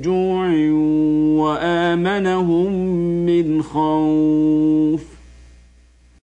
جوع وآمنهم من خوف.